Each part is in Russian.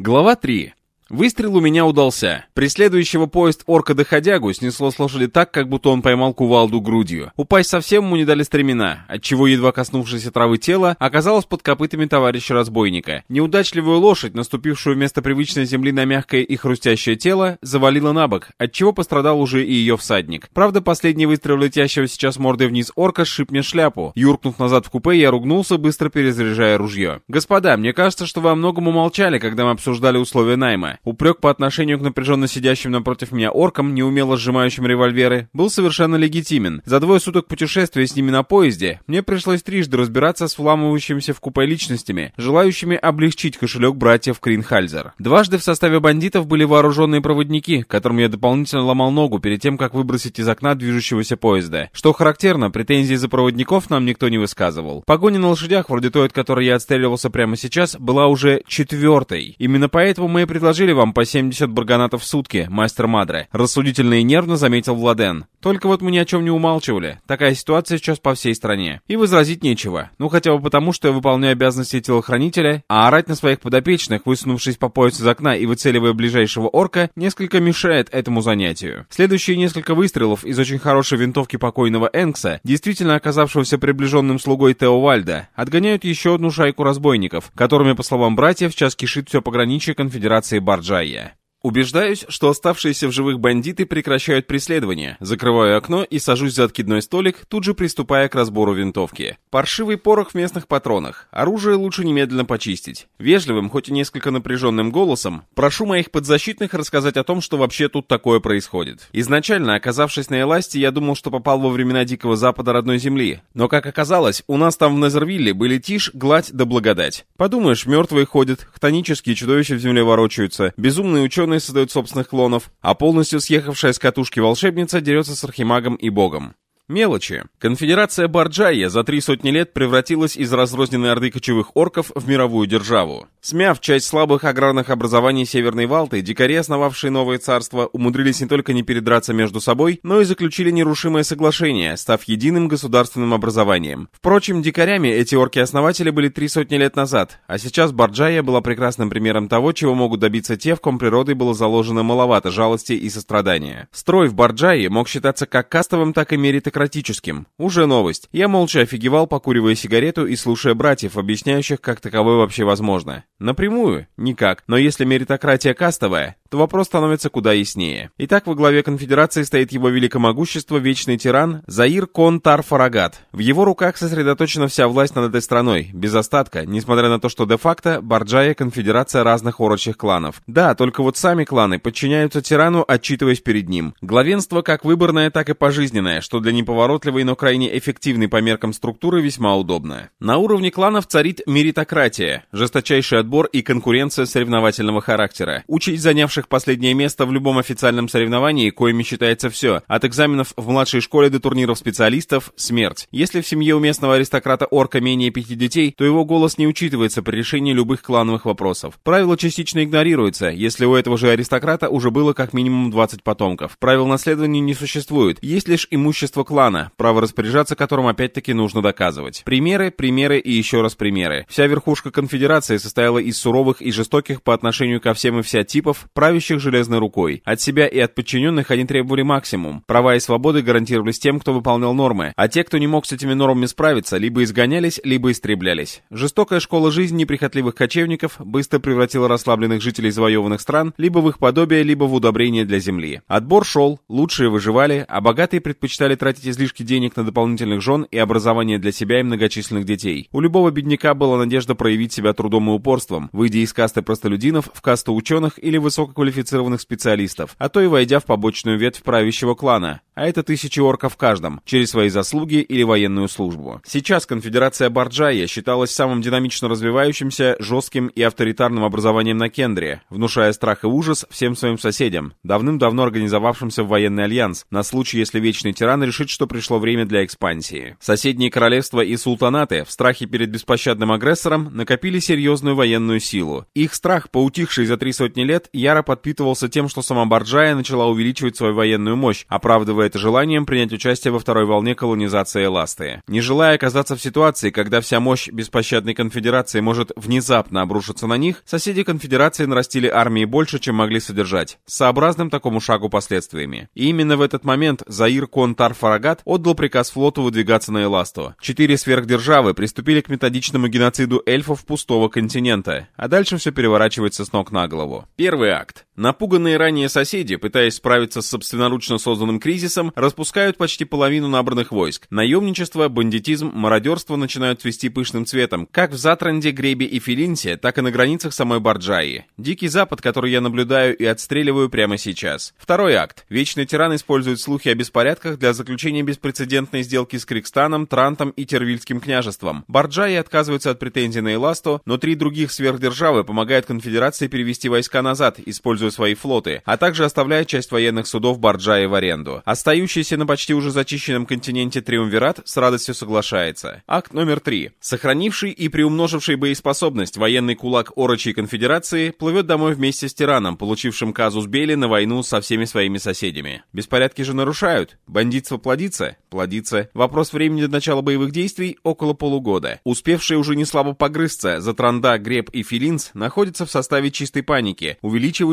Глава 3. Выстрел у меня удался. Преследующего поезд орка-доходягу снесло с лошади так, как будто он поймал кувалду грудью. Упасть совсем ему не дали стремена, отчего, едва коснувшееся травы тело, оказалось под копытами товарища разбойника. Неудачливую лошадь, наступившую вместо привычной земли на мягкое и хрустящее тело, завалила на бок, отчего пострадал уже и ее всадник. Правда, последний выстрел летящего сейчас мордой вниз орка сшиб мне шляпу. Юркнув назад в купе, я ругнулся, быстро перезаряжая ружье. «Господа, мне кажется, что вы о многом умолчали, когда мы обсуждали условия найма. Упрек по отношению к напряженно сидящим напротив меня оркам, неумело сжимающим револьверы, был совершенно легитимен. За двое суток путешествия с ними на поезде мне пришлось трижды разбираться с вламывающимися в купе личностями, желающими облегчить кошелек братьев Кринхальзер. Дважды в составе бандитов были вооруженные проводники, которым я дополнительно ломал ногу перед тем, как выбросить из окна движущегося поезда. Что характерно, претензий за проводников нам никто не высказывал. Погоня на лошадях, вроде той, от которой я отстреливался прямо сейчас, была уже четвертой. Именно поэтому мы и предложили Предложили вам по 70 барганатов в сутки, мастер Мадре. Рассудительно и нервно заметил Владен. Только вот мы ни о чем не умалчивали. Такая ситуация сейчас по всей стране. И возразить нечего. Ну хотя бы потому, что я выполняю обязанности телохранителя, а орать на своих подопечных, высунувшись по пояс из окна и выцеливая ближайшего орка, несколько мешает этому занятию. Следующие несколько выстрелов из очень хорошей винтовки покойного Энкса, действительно оказавшегося приближенным слугой Теовальда, отгоняют еще одну шайку разбойников, которыми, по словам братьев, сейчас кишит все пограничье конфедерации Бар Барджая. Убеждаюсь, что оставшиеся в живых бандиты прекращают преследование, закрываю окно и сажусь за откидной столик, тут же приступая к разбору винтовки. Паршивый порох в местных патронах. Оружие лучше немедленно почистить. Вежливым, хоть и несколько напряженным голосом, прошу моих подзащитных рассказать о том, что вообще тут такое происходит. Изначально, оказавшись на Эласте, я думал, что попал во времена Дикого Запада родной земли. Но, как оказалось, у нас там в Незервилле были тишь, гладь да благодать. Подумаешь, мертвые ходят, хтонические чудовища в земле ворочаются, безумные ученые ученые создают собственных клонов, а полностью съехавшая с катушки волшебница дерется с архимагом и богом. Мелочи. Конфедерация Барджая за три сотни лет превратилась из разрозненной орды кочевых орков в мировую державу. Смяв часть слабых аграрных образований Северной Валты, дикари, основавшие новое царство, умудрились не только не передраться между собой, но и заключили нерушимое соглашение, став единым государственным образованием. Впрочем, дикарями эти орки-основатели были три сотни лет назад, а сейчас Барджая была прекрасным примером того, чего могут добиться те, в ком природой было заложено маловато жалости и сострадания. Строй в Барджае мог считаться как кастовым, так и меритократическим демократическим. Уже новость. Я молча офигевал, покуривая сигарету и слушая братьев, объясняющих, как таковое вообще возможно. Напрямую? Никак. Но если меритократия кастовая, то вопрос становится куда яснее. Итак, во главе конфедерации стоит его великомогущество, вечный тиран Заир Кон Тар Фарагат. В его руках сосредоточена вся власть над этой страной, без остатка, несмотря на то, что де-факто Барджая — конфедерация разных орочих кланов. Да, только вот сами кланы подчиняются тирану, отчитываясь перед ним. Главенство как выборное, так и пожизненное, что для неповоротливой, но крайне эффективной по меркам структуры весьма удобно. На уровне кланов царит меритократия, жесточайший отбор и конкуренция соревновательного характера. Учить занявших занявших последнее место в любом официальном соревновании, коими считается все, от экзаменов в младшей школе до турниров специалистов, смерть. Если в семье у местного аристократа-орка менее пяти детей, то его голос не учитывается при решении любых клановых вопросов. Правило частично игнорируется, если у этого же аристократа уже было как минимум 20 потомков. Правил наследования не существует, есть лишь имущество клана, право распоряжаться которым опять-таки нужно доказывать. Примеры, примеры и еще раз примеры. Вся верхушка конфедерации состояла из суровых и жестоких по отношению ко всем и вся типов, правящих железной рукой. От себя и от подчиненных они требовали максимум. Права и свободы гарантировались тем, кто выполнял нормы, а те, кто не мог с этими нормами справиться, либо изгонялись, либо истреблялись. Жестокая школа жизни неприхотливых кочевников быстро превратила расслабленных жителей завоеванных стран либо в их подобие, либо в удобрение для земли. Отбор шел, лучшие выживали, а богатые предпочитали тратить излишки денег на дополнительных жен и образование для себя и многочисленных детей. У любого бедняка была надежда проявить себя трудом и упорством, выйдя из касты простолюдинов в касту ученых или высокого квалифицированных специалистов, а то и войдя в побочную ветвь правящего клана, а это тысячи орков в каждом, через свои заслуги или военную службу. Сейчас конфедерация Барджая считалась самым динамично развивающимся, жестким и авторитарным образованием на Кендре, внушая страх и ужас всем своим соседям, давным-давно организовавшимся в военный альянс, на случай, если Вечный Тиран решит, что пришло время для экспансии. Соседние королевства и султанаты в страхе перед беспощадным агрессором накопили серьезную военную силу. Их страх, поутихший за три сотни лет, яро подпитывался тем, что сама Барджая начала увеличивать свою военную мощь, оправдывая это желанием принять участие во второй волне колонизации Эласты. Не желая оказаться в ситуации, когда вся мощь беспощадной конфедерации может внезапно обрушиться на них, соседи конфедерации нарастили армии больше, чем могли содержать, сообразным такому шагу последствиями. И именно в этот момент Заир Контар Фарагат отдал приказ флоту выдвигаться на Эласту. Четыре сверхдержавы приступили к методичному геноциду эльфов пустого континента, а дальше все переворачивается с ног на голову. Первый акт. Напуганные ранее соседи, пытаясь справиться с собственноручно созданным кризисом, распускают почти половину набранных войск. Наемничество, бандитизм, мародерство начинают цвести пышным цветом, как в Затранде, Гребе и Филинсе, так и на границах самой Барджаи. Дикий Запад, который я наблюдаю и отстреливаю прямо сейчас. Второй акт. Вечный тиран использует слухи о беспорядках для заключения беспрецедентной сделки с Крикстаном, Трантом и Тервильским княжеством. Барджаи отказываются от претензий на Эласту, но три других сверхдержавы помогают конфедерации перевести войска назад, используя свои флоты, а также оставляя часть военных судов Барджаи в аренду. Остающийся на почти уже зачищенном континенте Триумвират с радостью соглашается. Акт номер три. Сохранивший и приумноживший боеспособность военный кулак Орочей конфедерации плывет домой вместе с тираном, получившим казус Бели на войну со всеми своими соседями. Беспорядки же нарушают. Бандитство плодится? Плодится. Вопрос времени до начала боевых действий — около полугода. Успевшие уже не слабо погрызться, Затранда, Греб и Филинс находятся в составе чистой паники,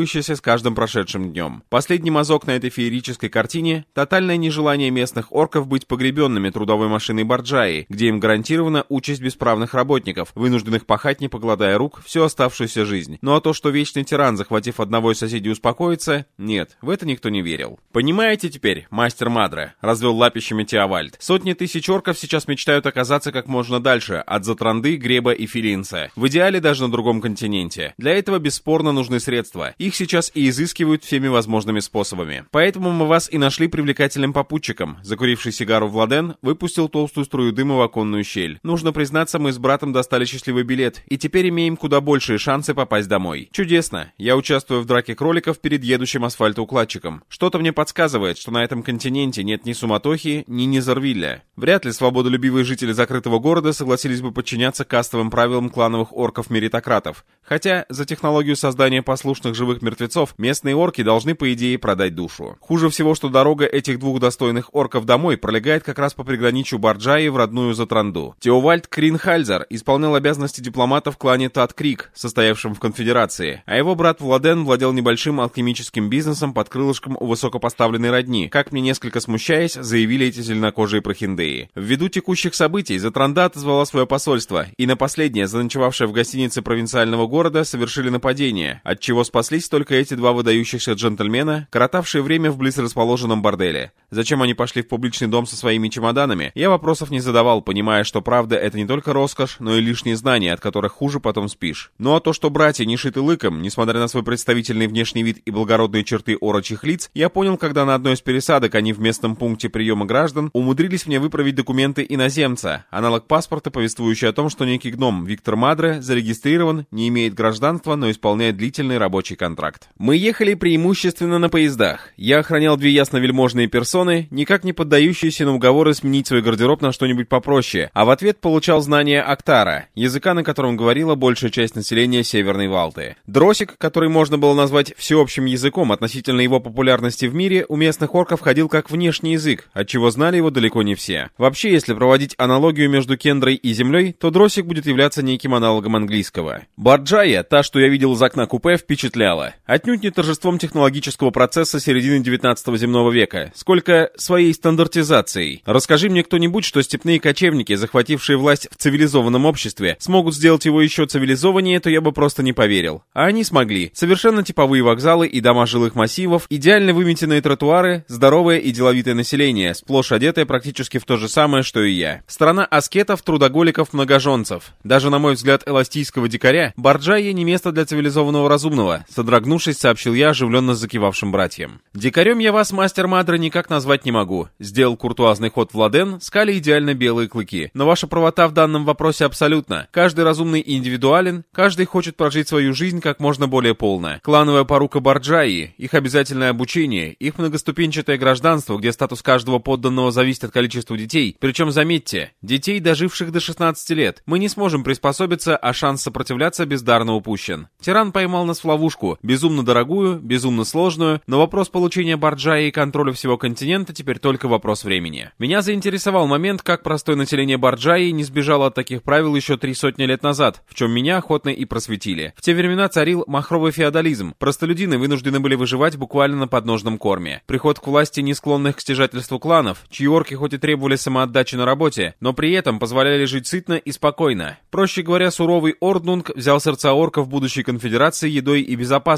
увеличивающейся с каждым прошедшим днем. Последний мазок на этой феерической картине — тотальное нежелание местных орков быть погребенными трудовой машиной Барджаи, где им гарантирована участь бесправных работников, вынужденных пахать, не погладая рук, всю оставшуюся жизнь. Ну а то, что вечный тиран, захватив одного из соседей, успокоится, нет, в это никто не верил. Понимаете теперь, мастер Мадре, развел лапищами Теовальд. Сотни тысяч орков сейчас мечтают оказаться как можно дальше, от Затранды, Греба и Филинца. В идеале даже на другом континенте. Для этого бесспорно нужны средства. Их сейчас и изыскивают всеми возможными способами. Поэтому мы вас и нашли привлекательным попутчиком. Закуривший сигару Владен выпустил толстую струю дыма в оконную щель. Нужно признаться, мы с братом достали счастливый билет, и теперь имеем куда большие шансы попасть домой. Чудесно. Я участвую в драке кроликов перед едущим асфальтоукладчиком. Что-то мне подсказывает, что на этом континенте нет ни суматохи, ни Низервилля. Вряд ли свободолюбивые жители закрытого города согласились бы подчиняться кастовым правилам клановых орков-меритократов. Хотя за технологию создания послушных живых мертвецов местные орки должны, по идее, продать душу. Хуже всего, что дорога этих двух достойных орков домой пролегает как раз по приграничью Барджаи в родную Затранду. Теовальд Кринхальзер исполнял обязанности дипломата в клане Тат Крик, состоявшем в конфедерации, а его брат Владен владел небольшим алхимическим бизнесом под крылышком у высокопоставленной родни, как мне несколько смущаясь, заявили эти зеленокожие прохиндеи. Ввиду текущих событий Затранда отозвала свое посольство, и на последнее, заночевавшее в гостинице провинциального города, совершили нападение, от чего спаслись только эти два выдающихся джентльмена, коротавшие время в близ расположенном борделе. Зачем они пошли в публичный дом со своими чемоданами, я вопросов не задавал, понимая, что правда это не только роскошь, но и лишние знания, от которых хуже потом спишь. Ну а то, что братья не шиты лыком, несмотря на свой представительный внешний вид и благородные черты орочих лиц, я понял, когда на одной из пересадок они в местном пункте приема граждан умудрились мне выправить документы иноземца, аналог паспорта, повествующий о том, что некий гном Виктор Мадре зарегистрирован, не имеет гражданства, но исполняет длительный рабочий контракт. Мы ехали преимущественно на поездах. Я охранял две ясновельможные персоны, никак не поддающиеся на уговоры сменить свой гардероб на что-нибудь попроще, а в ответ получал знания Актара, языка, на котором говорила большая часть населения Северной Валты. Дросик, который можно было назвать всеобщим языком относительно его популярности в мире, у местных орков ходил как внешний язык, отчего знали его далеко не все. Вообще, если проводить аналогию между Кендрой и Землей, то Дросик будет являться неким аналогом английского. Барджая, та, что я видел из окна купе, впечатляла. Отнюдь не торжеством технологического процесса середины 19 земного века, сколько своей стандартизацией. Расскажи мне кто-нибудь, что степные кочевники, захватившие власть в цивилизованном обществе, смогут сделать его еще цивилизованнее, то я бы просто не поверил. А они смогли. Совершенно типовые вокзалы и дома жилых массивов, идеально выметенные тротуары, здоровое и деловитое население, сплошь одетое практически в то же самое, что и я. Страна аскетов, трудоголиков, многоженцев. Даже на мой взгляд эластийского дикаря, Барджайя не место для цивилизованного разумного, содрогнувшись, сообщил я оживленно закивавшим братьям. Дикарем я вас, мастер Мадра, никак назвать не могу. Сделал куртуазный ход Владен, скали идеально белые клыки. Но ваша правота в данном вопросе абсолютно. Каждый разумный и индивидуален, каждый хочет прожить свою жизнь как можно более полно. Клановая порука Барджаи, их обязательное обучение, их многоступенчатое гражданство, где статус каждого подданного зависит от количества детей. Причем, заметьте, детей, доживших до 16 лет. Мы не сможем приспособиться, а шанс сопротивляться бездарно упущен. Тиран поймал нас в ловушку, безумно дорогую, безумно сложную, но вопрос получения Барджаи и контроля всего континента теперь только вопрос времени. Меня заинтересовал момент, как простое население Барджаи не сбежало от таких правил еще три сотни лет назад, в чем меня охотно и просветили. В те времена царил махровый феодализм. Простолюдины вынуждены были выживать буквально на подножном корме. Приход к власти не склонных к стяжательству кланов, чьи орки хоть и требовали самоотдачи на работе, но при этом позволяли жить сытно и спокойно. Проще говоря, суровый Орднунг взял сердца орков будущей конфедерации едой и безопасностью,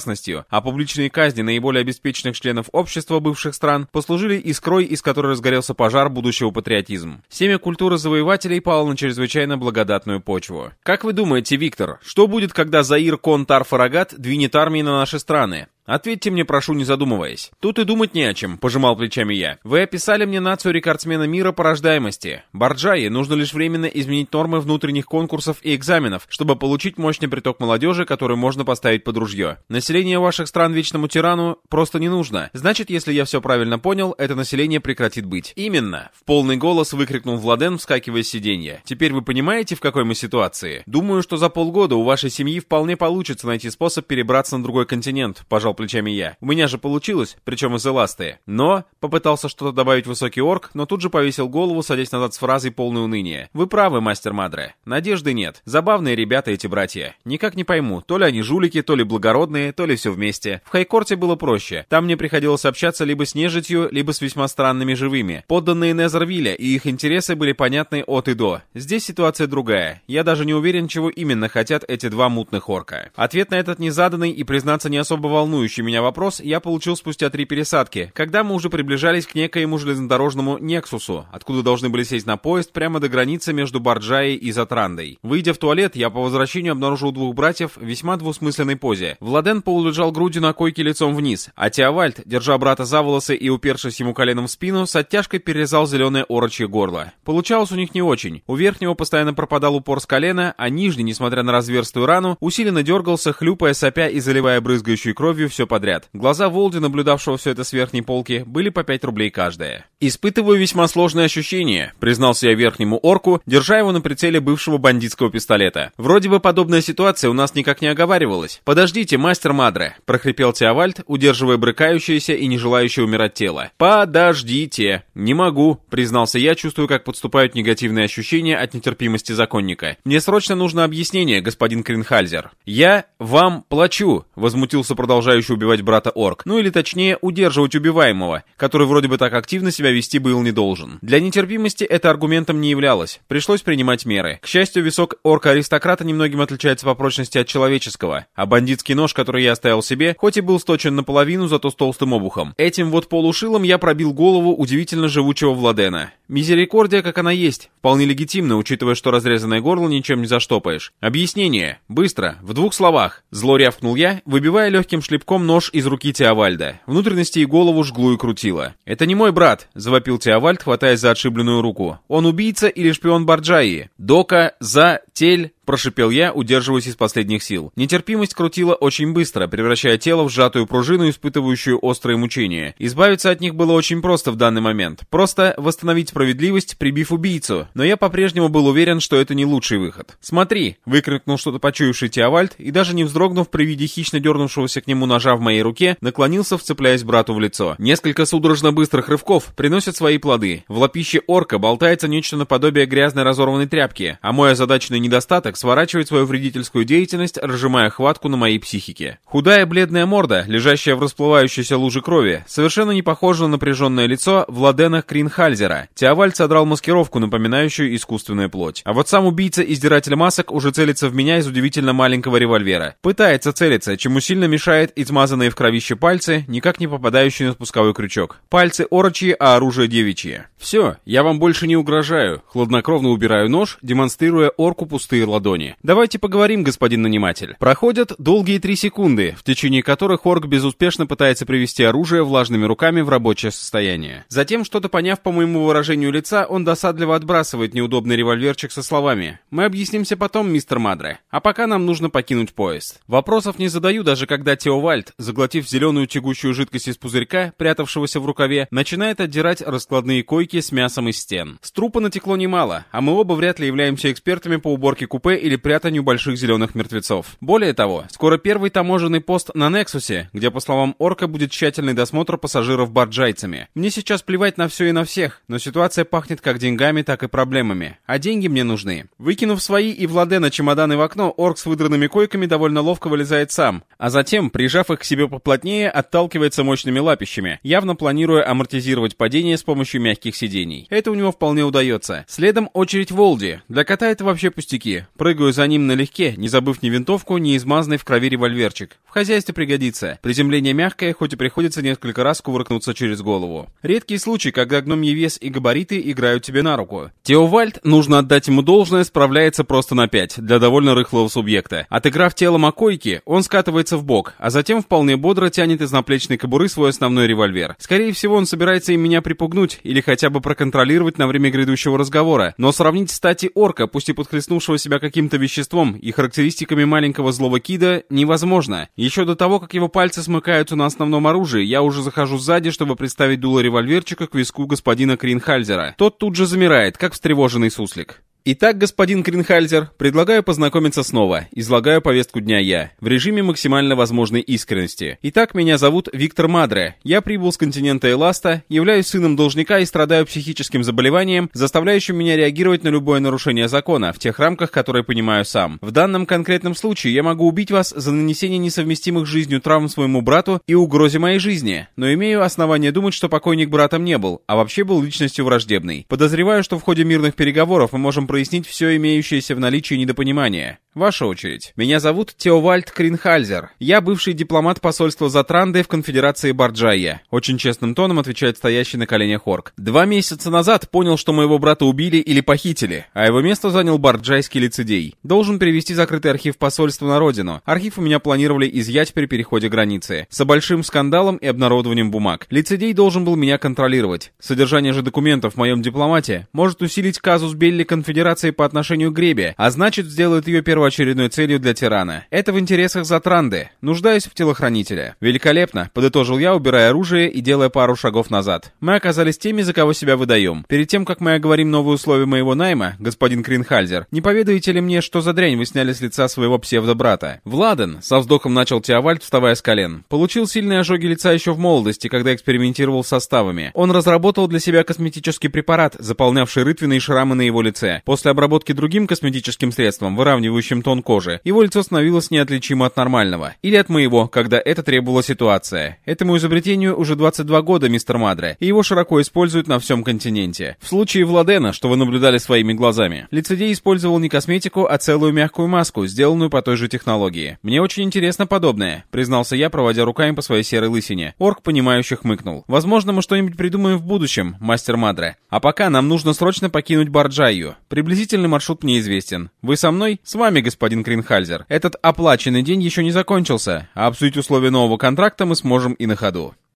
а публичные казни наиболее обеспеченных членов общества бывших стран послужили искрой, из которой разгорелся пожар будущего патриотизма. Семя культуры завоевателей пало на чрезвычайно благодатную почву. Как вы думаете, Виктор, что будет, когда Заир Кон Тарфарагат двинет армии на наши страны? Ответьте мне, прошу, не задумываясь. Тут и думать не о чем, пожимал плечами я. Вы описали мне нацию рекордсмена мира по рождаемости. Барджае нужно лишь временно изменить нормы внутренних конкурсов и экзаменов, чтобы получить мощный приток молодежи, который можно поставить под ружье. Население ваших стран вечному тирану просто не нужно. Значит, если я все правильно понял, это население прекратит быть. Именно. В полный голос выкрикнул Владен, вскакивая с сиденья. Теперь вы понимаете, в какой мы ситуации? Думаю, что за полгода у вашей семьи вполне получится найти способ перебраться на другой континент, пожал плечами я. У меня же получилось, причем из эласты. Но, попытался что-то добавить высокий орк, но тут же повесил голову, садясь назад с фразой полной уныния. Вы правы, мастер Мадре. Надежды нет. Забавные ребята эти братья. Никак не пойму, то ли они жулики, то ли благородные, то ли все вместе. В Хайкорте было проще. Там мне приходилось общаться либо с нежитью, либо с весьма странными живыми. Подданные Незервилля и их интересы были понятны от и до. Здесь ситуация другая. Я даже не уверен, чего именно хотят эти два мутных орка. Ответ на этот незаданный и, признаться, не особо волнующий волнующий меня вопрос я получил спустя три пересадки, когда мы уже приближались к некоему железнодорожному Нексусу, откуда должны были сесть на поезд прямо до границы между Барджаей и Затрандой. Выйдя в туалет, я по возвращению обнаружил двух братьев в весьма двусмысленной позе. Владен полулежал грудью на койке лицом вниз, а Теовальд, держа брата за волосы и упершись ему коленом в спину, с оттяжкой перерезал зеленое орочье горло. Получалось у них не очень. У верхнего постоянно пропадал упор с колена, а нижний, несмотря на разверстую рану, усиленно дергался, хлюпая, сопя и заливая брызгающей кровью все подряд. Глаза Волди, наблюдавшего все это с верхней полки, были по 5 рублей каждая. «Испытываю весьма сложные ощущения», — признался я верхнему орку, держа его на прицеле бывшего бандитского пистолета. «Вроде бы подобная ситуация у нас никак не оговаривалась. Подождите, мастер Мадре», — прохрипел Теовальд, удерживая брыкающееся и не желающее умирать тело. «Подождите». «Не могу», — признался я, чувствую, как подступают негативные ощущения от нетерпимости законника. «Мне срочно нужно объяснение, господин Кринхальзер». «Я вам плачу», — возмутился продолжающий продолжающий убивать брата орк, ну или точнее удерживать убиваемого, который вроде бы так активно себя вести был не должен. Для нетерпимости это аргументом не являлось, пришлось принимать меры. К счастью, висок орка-аристократа немногим отличается по прочности от человеческого, а бандитский нож, который я оставил себе, хоть и был сточен наполовину, зато с толстым обухом. Этим вот полушилом я пробил голову удивительно живучего Владена. Мизерикордия, как она есть, вполне легитимна, учитывая, что разрезанное горло ничем не заштопаешь. Объяснение. Быстро, в двух словах. Зло рявкнул я, выбивая легким шлепком рывком нож из руки Теовальда. Внутренности и голову жгло и крутило. «Это не мой брат», — завопил Теовальд, хватаясь за отшибленную руку. «Он убийца или шпион Барджаи? Дока за тель прошипел я, удерживаясь из последних сил. Нетерпимость крутила очень быстро, превращая тело в сжатую пружину, испытывающую острые мучения. Избавиться от них было очень просто в данный момент. Просто восстановить справедливость, прибив убийцу. Но я по-прежнему был уверен, что это не лучший выход. «Смотри!» — выкрикнул что-то почуявший Теовальд, и даже не вздрогнув при виде хищно дернувшегося к нему ножа в моей руке, наклонился, вцепляясь брату в лицо. Несколько судорожно быстрых рывков приносят свои плоды. В лапище орка болтается нечто наподобие грязной разорванной тряпки, а мой озадаченный недостаток сворачивает свою вредительскую деятельность, разжимая хватку на моей психике. Худая бледная морда, лежащая в расплывающейся луже крови, совершенно не похожа на напряженное лицо Владена Кринхальзера. Теовальд содрал маскировку, напоминающую искусственную плоть. А вот сам убийца-издиратель масок уже целится в меня из удивительно маленького револьвера. Пытается целиться, чему сильно мешает измазанные в кровище пальцы, никак не попадающие на спусковой крючок. Пальцы орочьи, а оружие девичье. Все, я вам больше не угрожаю. Хладнокровно убираю нож, демонстрируя орку пустые ладони. Давайте поговорим, господин наниматель. Проходят долгие три секунды, в течение которых орк безуспешно пытается привести оружие влажными руками в рабочее состояние. Затем, что-то поняв по моему выражению лица, он досадливо отбрасывает неудобный револьверчик со словами «Мы объяснимся потом, мистер Мадре, а пока нам нужно покинуть поезд». Вопросов не задаю, даже когда Теовальд, заглотив зеленую тягучую жидкость из пузырька, прятавшегося в рукаве, начинает отдирать раскладные койки с мясом из стен. С трупа натекло немало, а мы оба вряд ли являемся экспертами по уборке уборке купе или прятанию больших зеленых мертвецов. Более того, скоро первый таможенный пост на Нексусе, где, по словам Орка, будет тщательный досмотр пассажиров барджайцами. Мне сейчас плевать на все и на всех, но ситуация пахнет как деньгами, так и проблемами. А деньги мне нужны. Выкинув свои и Владена чемоданы в окно, Орк с выдранными койками довольно ловко вылезает сам, а затем, прижав их к себе поплотнее, отталкивается мощными лапищами, явно планируя амортизировать падение с помощью мягких сидений. Это у него вполне удается. Следом очередь Волди. Для кота это вообще пустяки. Прыгаю за ним налегке, не забыв ни винтовку, ни измазанный в крови револьверчик. В хозяйстве пригодится. Приземление мягкое, хоть и приходится несколько раз кувыркнуться через голову. Редкий случай, когда гномий вес и габариты играют тебе на руку. Теовальд, нужно отдать ему должное, справляется просто на 5, для довольно рыхлого субъекта. Отыграв тело Макойки, он скатывается в бок, а затем вполне бодро тянет из наплечной кобуры свой основной револьвер. Скорее всего, он собирается им меня припугнуть или хотя бы проконтролировать на время грядущего разговора. Но сравнить стати орка, пусть и подхлестнувшего себя каким-то веществом и характеристиками маленького злого кида, невозможно. Еще до того, как его пальцы смыкаются на основном оружии, я уже захожу сзади, чтобы представить дуло револьверчика к виску господина Кринхальзера. Тот тут же замирает, как встревоженный суслик. Итак, господин Кринхальзер, предлагаю познакомиться снова. Излагаю повестку дня я, в режиме максимально возможной искренности. Итак, меня зовут Виктор Мадре. Я прибыл с континента Эласта, являюсь сыном должника и страдаю психическим заболеванием, заставляющим меня реагировать на любое нарушение закона, в тех рамках, которые понимаю сам. В данном конкретном случае я могу убить вас за нанесение несовместимых жизнью травм своему брату и угрозе моей жизни, но имею основания думать, что покойник братом не был, а вообще был личностью враждебной. Подозреваю, что в ходе мирных переговоров мы можем прояснить все имеющееся в наличии недопонимание. Ваша очередь. Меня зовут Теовальд Кринхальзер. Я бывший дипломат посольства Затранды в конфедерации Барджая. Очень честным тоном отвечает стоящий на коленях Орк. Два месяца назад понял, что моего брата убили или похитили, а его место занял барджайский лицедей. Должен перевести закрытый архив посольства на родину. Архив у меня планировали изъять при переходе границы. С большим скандалом и обнародованием бумаг. Лицедей должен был меня контролировать. Содержание же документов в моем дипломате может усилить казус Белли конфедерации по отношению к Гребе, а значит сделает ее первой первоочередной целью для тирана. Это в интересах Затранды. Нуждаюсь в телохранителе. Великолепно, подытожил я, убирая оружие и делая пару шагов назад. Мы оказались теми, за кого себя выдаем. Перед тем, как мы оговорим новые условия моего найма, господин Кринхальзер, не поведаете ли мне, что за дрянь вы сняли с лица своего псевдобрата? Владен, со вздохом начал Теовальд, вставая с колен, получил сильные ожоги лица еще в молодости, когда экспериментировал с составами. Он разработал для себя косметический препарат, заполнявший рытвенные шрамы на его лице. После обработки другим косметическим средством, выравнивающим общем тон кожи, его лицо становилось неотличимо от нормального. Или от моего, когда это требовала ситуация. Этому изобретению уже 22 года, мистер Мадре, и его широко используют на всем континенте. В случае Владена, что вы наблюдали своими глазами, лицедей использовал не косметику, а целую мягкую маску, сделанную по той же технологии. Мне очень интересно подобное, признался я, проводя руками по своей серой лысине. Орк, понимающе хмыкнул. Возможно, мы что-нибудь придумаем в будущем, мастер Мадре. А пока нам нужно срочно покинуть Барджаю. Приблизительный маршрут мне известен. Вы со мной? С вами, господин Кринхальзер. Этот оплаченный день еще не закончился, а обсудить условия нового контракта мы сможем и на ходу.